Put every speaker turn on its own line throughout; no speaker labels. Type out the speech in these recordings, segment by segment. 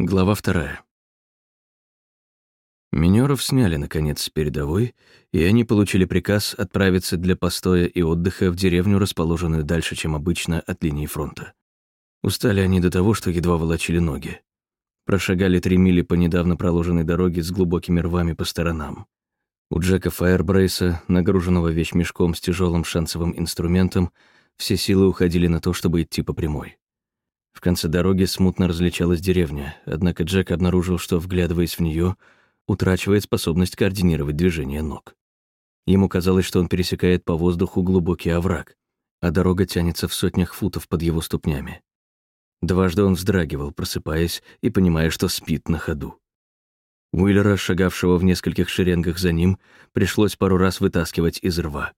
Глава вторая. Минеров сняли, наконец, с передовой, и они получили приказ отправиться для постоя и отдыха в деревню, расположенную дальше, чем обычно, от линии фронта. Устали они до того, что едва волочили ноги. Прошагали три мили по недавно проложенной дороге с глубокими рвами по сторонам. У Джека Фаербрейса, нагруженного вещмешком с тяжелым шансовым инструментом, все силы уходили на то, чтобы идти по прямой. В конце дороги смутно различалась деревня, однако Джек обнаружил, что, вглядываясь в нее, утрачивает способность координировать движение ног. Ему казалось, что он пересекает по воздуху глубокий овраг, а дорога тянется в сотнях футов под его ступнями. Дважды он вздрагивал, просыпаясь и понимая, что спит на ходу. Уиллера, шагавшего в нескольких шеренгах за ним, пришлось пару раз вытаскивать из рва.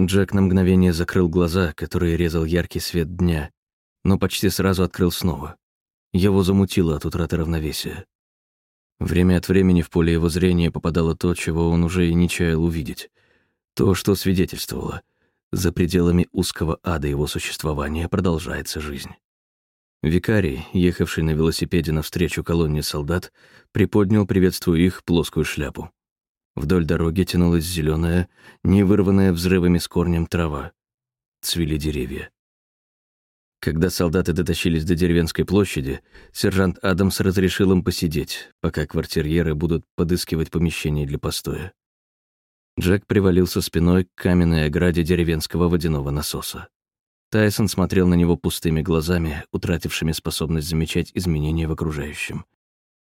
Джек на мгновение закрыл глаза, которые резал яркий свет дня, но почти сразу открыл снова. Его замутило от утраты равновесия. Время от времени в поле его зрения попадало то, чего он уже и не чаял увидеть. То, что свидетельствовало. За пределами узкого ада его существования продолжается жизнь. Викарий, ехавший на велосипеде навстречу колонне солдат, приподнял, приветствуя их, плоскую шляпу. Вдоль дороги тянулась зеленая, не вырванная взрывами с корнем трава. Цвели деревья. Когда солдаты дотащились до деревенской площади, сержант Адамс разрешил им посидеть, пока квартирьеры будут подыскивать помещение для постоя. Джек привалился спиной к каменной ограде деревенского водяного насоса. Тайсон смотрел на него пустыми глазами, утратившими способность замечать изменения в окружающем.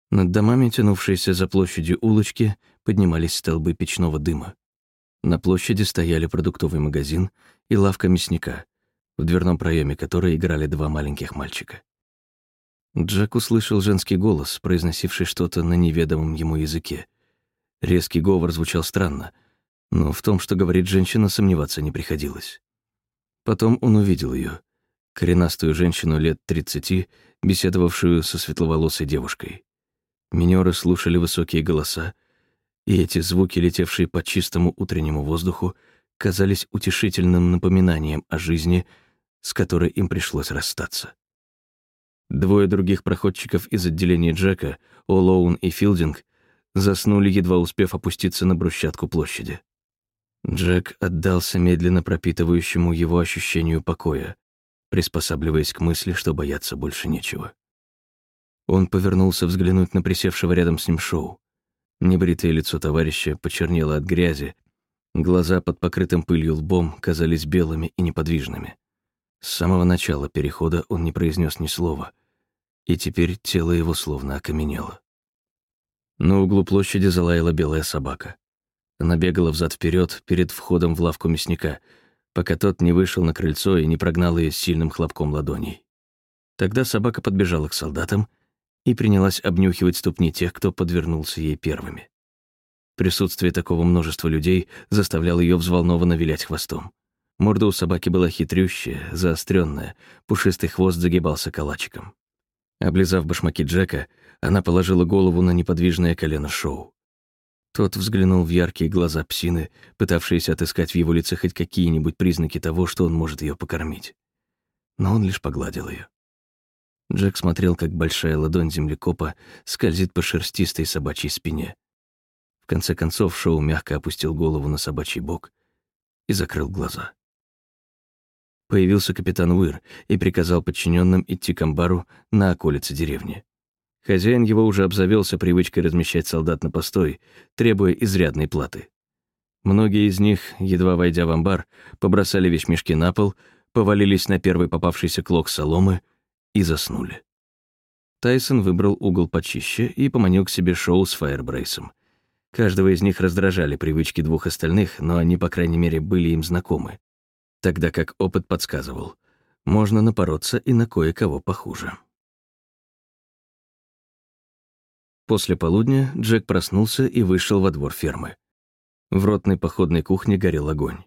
Над домами, тянувшиеся за площадью улочки, поднимались столбы печного дыма. На площади стояли продуктовый магазин и лавка мясника, в дверном проеме которой играли два маленьких мальчика. Джек услышал женский голос, произносивший что-то на неведомом ему языке. Резкий говор звучал странно, но в том, что говорит женщина, сомневаться не приходилось. Потом он увидел ее, коренастую женщину лет тридцати, беседовавшую со светловолосой девушкой. Минеры слушали высокие голоса, и эти звуки, летевшие по чистому утреннему воздуху, казались утешительным напоминанием о жизни, с которой им пришлось расстаться. Двое других проходчиков из отделения Джека, О'Лоун и Филдинг, заснули, едва успев опуститься на брусчатку площади. Джек отдался медленно пропитывающему его ощущению покоя, приспосабливаясь к мысли, что бояться больше нечего. Он повернулся взглянуть на присевшего рядом с ним Шоу. Небритое лицо товарища почернело от грязи, глаза под покрытым пылью лбом казались белыми и неподвижными. С самого начала перехода он не произнес ни слова, и теперь тело его словно окаменело. На углу площади залаяла белая собака. Она бегала взад вперед перед входом в лавку мясника, пока тот не вышел на крыльцо и не прогнал ее сильным хлопком ладоней. Тогда собака подбежала к солдатам и принялась обнюхивать ступни тех, кто подвернулся ей первыми. Присутствие такого множества людей заставляло ее взволнованно вилять хвостом. Морда у собаки была хитрющая, заостренная, пушистый хвост загибался калачиком. Облизав башмаки Джека, она положила голову на неподвижное колено Шоу. Тот взглянул в яркие глаза псины, пытавшиеся отыскать в его лице хоть какие-нибудь признаки того, что он может ее покормить. Но он лишь погладил ее. Джек смотрел, как большая ладонь землекопа скользит по шерстистой собачьей спине. В конце концов Шоу мягко опустил голову на собачий бок и закрыл глаза. Появился капитан Уир и приказал подчиненным идти к амбару на околице деревни. Хозяин его уже обзавелся привычкой размещать солдат на постой, требуя изрядной платы. Многие из них, едва войдя в амбар, побросали вещмешки на пол, повалились на первый попавшийся клок соломы и заснули. Тайсон выбрал угол почище и поманил к себе шоу с фаербрейсом. Каждого из них раздражали привычки двух остальных, но они, по крайней мере, были им знакомы тогда как опыт подсказывал, можно напороться и на кое-кого похуже. После полудня Джек проснулся и вышел во двор фермы. В ротной походной кухне горел огонь.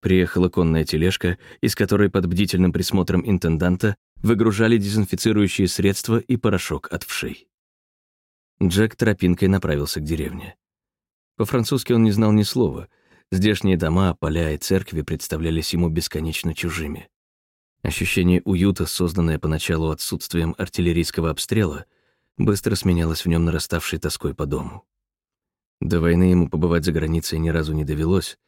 Приехала конная тележка, из которой под бдительным присмотром интенданта выгружали дезинфицирующие средства и порошок от вшей. Джек тропинкой направился к деревне. По-французски он не знал ни слова, Здешние дома, поля и церкви представлялись ему бесконечно чужими. Ощущение уюта, созданное поначалу отсутствием артиллерийского обстрела, быстро сменялась в нем нараставшей тоской по дому. До войны ему побывать за границей ни разу не довелось,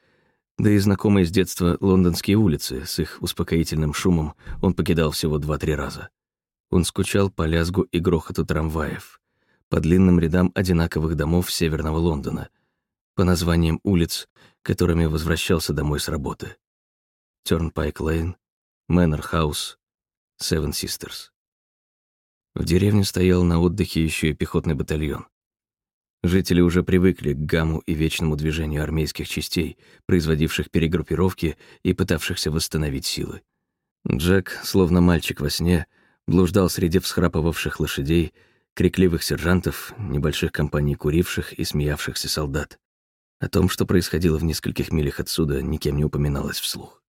да и знакомые с детства лондонские улицы с их успокоительным шумом он покидал всего два-три раза. Он скучал по лязгу и грохоту трамваев, по длинным рядам одинаковых домов северного Лондона, по названиям улиц, которыми возвращался домой с работы. Тёрнпайк Лейн, Мэннер Хаус, Севен Систерс. В деревне стоял на отдыхе еще и пехотный батальон. Жители уже привыкли к гамму и вечному движению армейских частей, производивших перегруппировки и пытавшихся восстановить силы. Джек, словно мальчик во сне, блуждал среди всхрапывавших лошадей, крикливых сержантов, небольших компаний куривших и смеявшихся солдат. О том, что происходило в нескольких милях отсюда, никем не упоминалось вслух.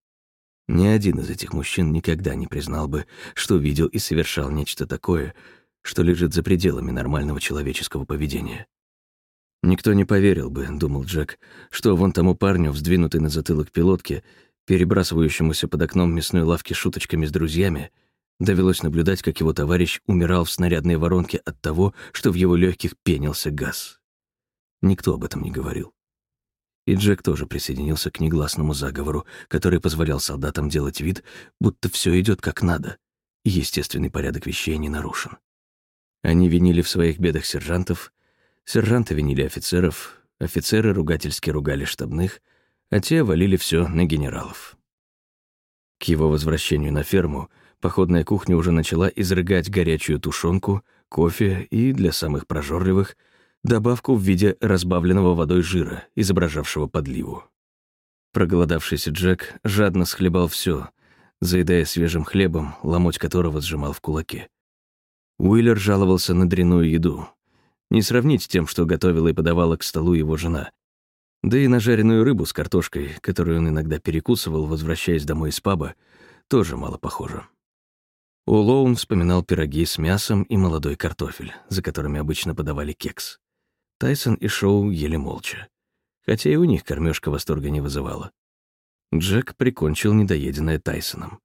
Ни один из этих мужчин никогда не признал бы, что видел и совершал нечто такое, что лежит за пределами нормального человеческого поведения. Никто не поверил бы, думал Джек, что вон тому парню, вздвинутый на затылок пилотки, перебрасывающемуся под окном мясной лавки шуточками с друзьями, довелось наблюдать, как его товарищ умирал в снарядной воронке от того, что в его легких пенился газ. Никто об этом не говорил. И Джек тоже присоединился к негласному заговору, который позволял солдатам делать вид, будто все идет как надо, и естественный порядок вещей не нарушен. Они винили в своих бедах сержантов, Сержанты винили офицеров, офицеры ругательски ругали штабных, а те валили все на генералов. К его возвращению на ферму походная кухня уже начала изрыгать горячую тушенку, кофе и, для самых прожорливых, добавку в виде разбавленного водой жира, изображавшего подливу. Проголодавшийся Джек жадно схлебал все, заедая свежим хлебом, ломоть которого сжимал в кулаке. Уиллер жаловался на дряную еду, не сравнить с тем, что готовила и подавала к столу его жена. Да и на жареную рыбу с картошкой, которую он иногда перекусывал, возвращаясь домой из паба, тоже мало похоже. Улоун вспоминал пироги с мясом и молодой картофель, за которыми обычно подавали кекс. Тайсон и Шоу ели молча. Хотя и у них кормежка восторга не вызывала. Джек прикончил недоеденное Тайсоном.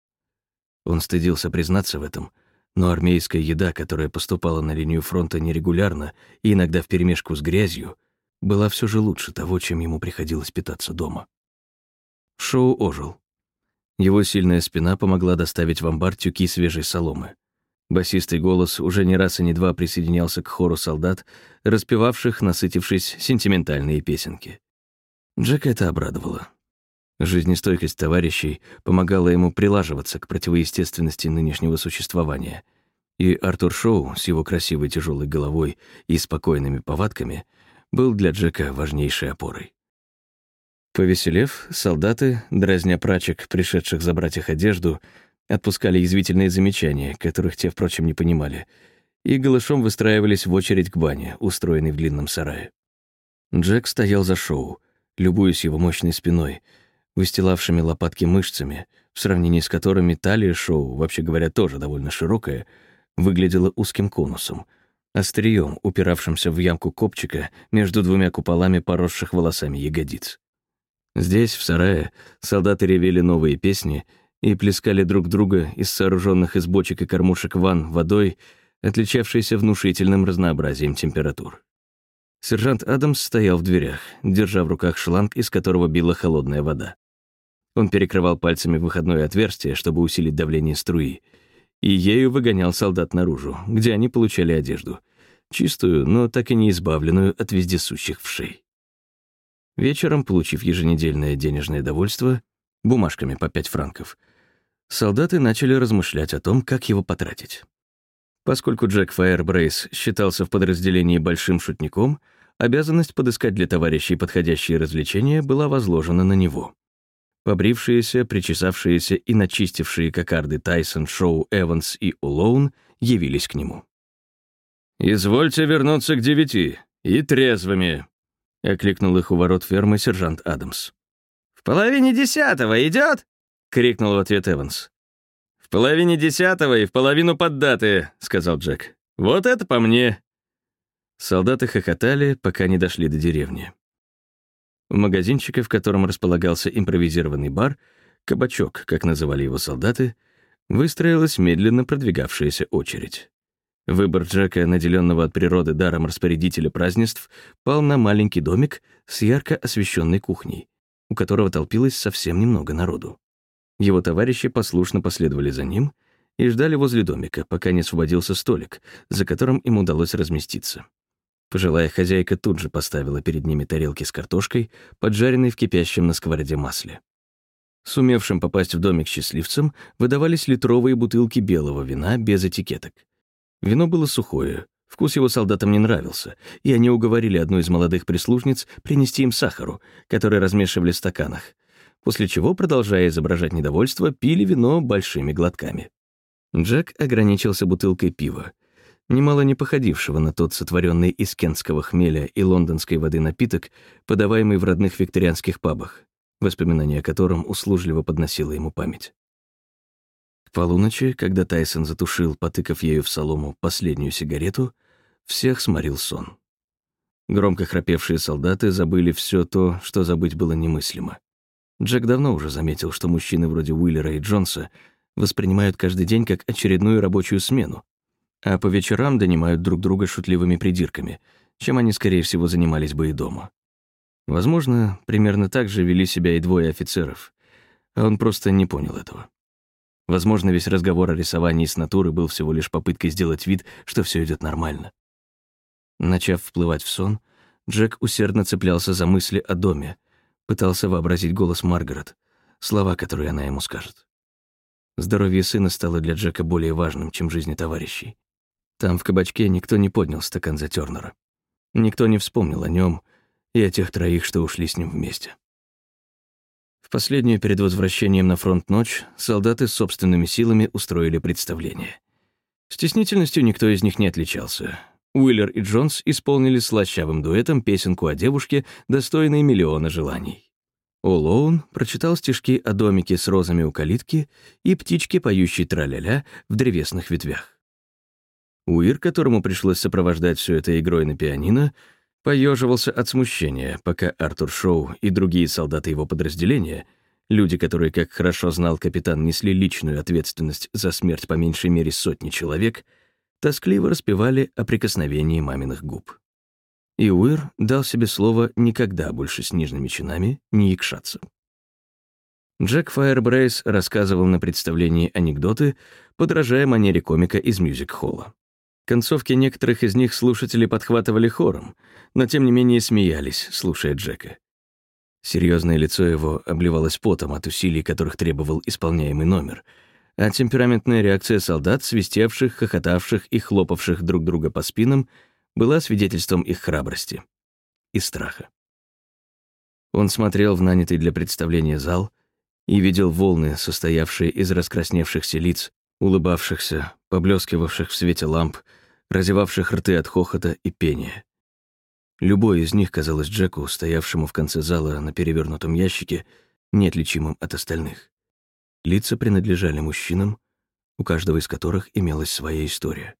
Он стыдился признаться в этом — но армейская еда, которая поступала на линию фронта нерегулярно и иногда вперемешку с грязью, была все же лучше того, чем ему приходилось питаться дома. Шоу ожил. Его сильная спина помогла доставить в амбар тюки свежей соломы. Басистый голос уже не раз и не два присоединялся к хору солдат, распевавших, насытившись, сентиментальные песенки. Джека это обрадовало. Жизнестойкость товарищей помогала ему прилаживаться к противоестественности нынешнего существования. И Артур Шоу с его красивой тяжелой головой и спокойными повадками был для Джека важнейшей опорой. Повеселев, солдаты, дразня прачек, пришедших забрать их одежду, отпускали язвительные замечания, которых те, впрочем, не понимали, и голышом выстраивались в очередь к бане, устроенной в длинном сарае. Джек стоял за Шоу, любуясь его мощной спиной — выстилавшими лопатки мышцами, в сравнении с которыми талия шоу, вообще говоря, тоже довольно широкая, выглядела узким конусом, острием, упиравшимся в ямку копчика между двумя куполами поросших волосами ягодиц. Здесь, в сарае, солдаты ревели новые песни и плескали друг друга из сооруженных из бочек и кормушек ванн водой, отличавшейся внушительным разнообразием температур. Сержант Адамс стоял в дверях, держа в руках шланг, из которого била холодная вода. Он перекрывал пальцами выходное отверстие, чтобы усилить давление струи, и ею выгонял солдат наружу, где они получали одежду. Чистую, но так и не избавленную от вездесущих вшей. Вечером, получив еженедельное денежное довольство, бумажками по 5 франков, солдаты начали размышлять о том, как его потратить. Поскольку Джек Фаербрейс считался в подразделении большим шутником, обязанность подыскать для товарищей подходящие развлечения была возложена на него. Побрившиеся, причесавшиеся и начистившие кокарды Тайсон, Шоу, Эванс и Улоун явились к нему. «Извольте вернуться к девяти, и трезвыми», — окликнул их у ворот фермы сержант Адамс.
«В половине десятого идет?» — крикнул в ответ Эванс.
«В половине десятого и в половину поддатые», — сказал Джек. «Вот это по мне». Солдаты хохотали, пока не дошли до деревни. В магазинчике, в котором располагался импровизированный бар, кабачок, как называли его солдаты, выстроилась медленно продвигавшаяся очередь. Выбор Джека, наделенного от природы даром распорядителя празднеств, пал на маленький домик с ярко освещенной кухней, у которого толпилось совсем немного народу. Его товарищи послушно последовали за ним и ждали возле домика, пока не освободился столик, за которым им удалось разместиться. Пожилая хозяйка тут же поставила перед ними тарелки с картошкой, поджаренной в кипящем на сковороде масле. Сумевшим попасть в домик счастливцам выдавались литровые бутылки белого вина без этикеток. Вино было сухое, вкус его солдатам не нравился, и они уговорили одну из молодых прислужниц принести им сахару, который размешивали в стаканах, после чего, продолжая изображать недовольство, пили вино большими глотками. Джек ограничился бутылкой пива, немало не походившего на тот сотворенный из кентского хмеля и лондонской воды напиток, подаваемый в родных викторианских пабах, воспоминания о котором услужливо подносила ему память. К полуночи, когда Тайсон затушил, потыкав ею в солому, последнюю сигарету, всех сморил сон. Громко храпевшие солдаты забыли все то, что забыть было немыслимо. Джек давно уже заметил, что мужчины вроде Уиллера и Джонса воспринимают каждый день как очередную рабочую смену, а по вечерам донимают друг друга шутливыми придирками, чем они, скорее всего, занимались бы и дома. Возможно, примерно так же вели себя и двое офицеров, а он просто не понял этого. Возможно, весь разговор о рисовании с натуры был всего лишь попыткой сделать вид, что все идет нормально. Начав вплывать в сон, Джек усердно цеплялся за мысли о доме, пытался вообразить голос Маргарет, слова, которые она ему скажет. Здоровье сына стало для Джека более важным, чем жизни товарищей. Там, в кабачке, никто не поднял стакан за Тёрнера. Никто не вспомнил о нем и о тех троих, что ушли с ним вместе. В последнюю перед возвращением на фронт ночь солдаты собственными силами устроили представление. Стеснительностью никто из них не отличался. Уиллер и Джонс исполнили слащавым дуэтом песенку о девушке, достойной миллиона желаний. О'Лоун прочитал стишки о домике с розами у калитки и птичке, поющей траля-ля в древесных ветвях. Уир, которому пришлось сопровождать все это игрой на пианино, поеживался от смущения, пока Артур Шоу и другие солдаты его подразделения, люди, которые, как хорошо знал капитан, несли личную ответственность за смерть по меньшей мере сотни человек, тоскливо распевали о прикосновении маминых губ. И Уир дал себе слово никогда больше с нижними чинами не якшаться. Джек Файербрейс рассказывал на представлении анекдоты, подражая манере комика из мюзик-холла. Концовки некоторых из них слушатели подхватывали хором, но тем не менее смеялись, слушая Джека. Серьезное лицо его обливалось потом от усилий, которых требовал исполняемый номер, а темпераментная реакция солдат, свистевших, хохотавших и хлопавших друг друга по спинам, была свидетельством их храбрости и страха. Он смотрел в нанятый для представления зал и видел волны, состоявшие из раскрасневшихся лиц, улыбавшихся, поблескивавших в свете ламп, разевавших рты от хохота и пения. Любой из них казалось Джеку, стоявшему в конце зала на перевернутом ящике, неотличимым от остальных. Лица принадлежали мужчинам, у каждого из которых имелась своя история.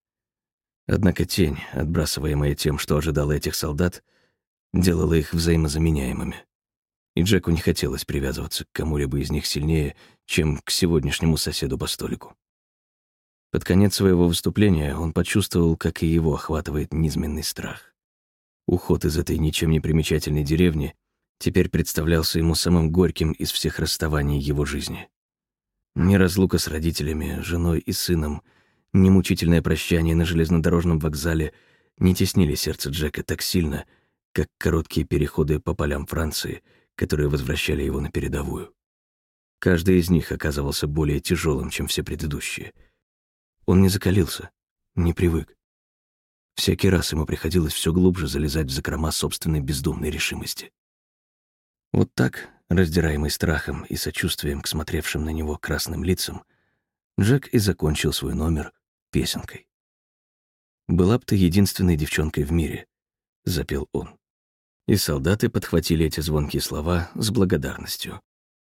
Однако тень, отбрасываемая тем, что ожидала этих солдат, делала их взаимозаменяемыми. И Джеку не хотелось привязываться к кому-либо из них сильнее, чем к сегодняшнему соседу по столику. Под конец своего выступления он почувствовал, как и его охватывает низменный страх. Уход из этой ничем не примечательной деревни теперь представлялся ему самым горьким из всех расставаний его жизни. Ни разлука с родителями, женой и сыном, ни мучительное прощание на железнодорожном вокзале не теснили сердце Джека так сильно, как короткие переходы по полям Франции, которые возвращали его на передовую. Каждый из них оказывался более тяжелым, чем все предыдущие — он не закалился, не привык. Всякий раз ему приходилось все глубже залезать в закрома собственной бездумной решимости. Вот так, раздираемый страхом и сочувствием к смотревшим на него красным лицам, Джек и закончил свой номер песенкой. «Была б ты единственной девчонкой в мире», — запел он. И солдаты подхватили эти звонкие слова с благодарностью,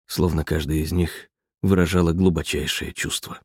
словно каждая из них выражала глубочайшее чувство.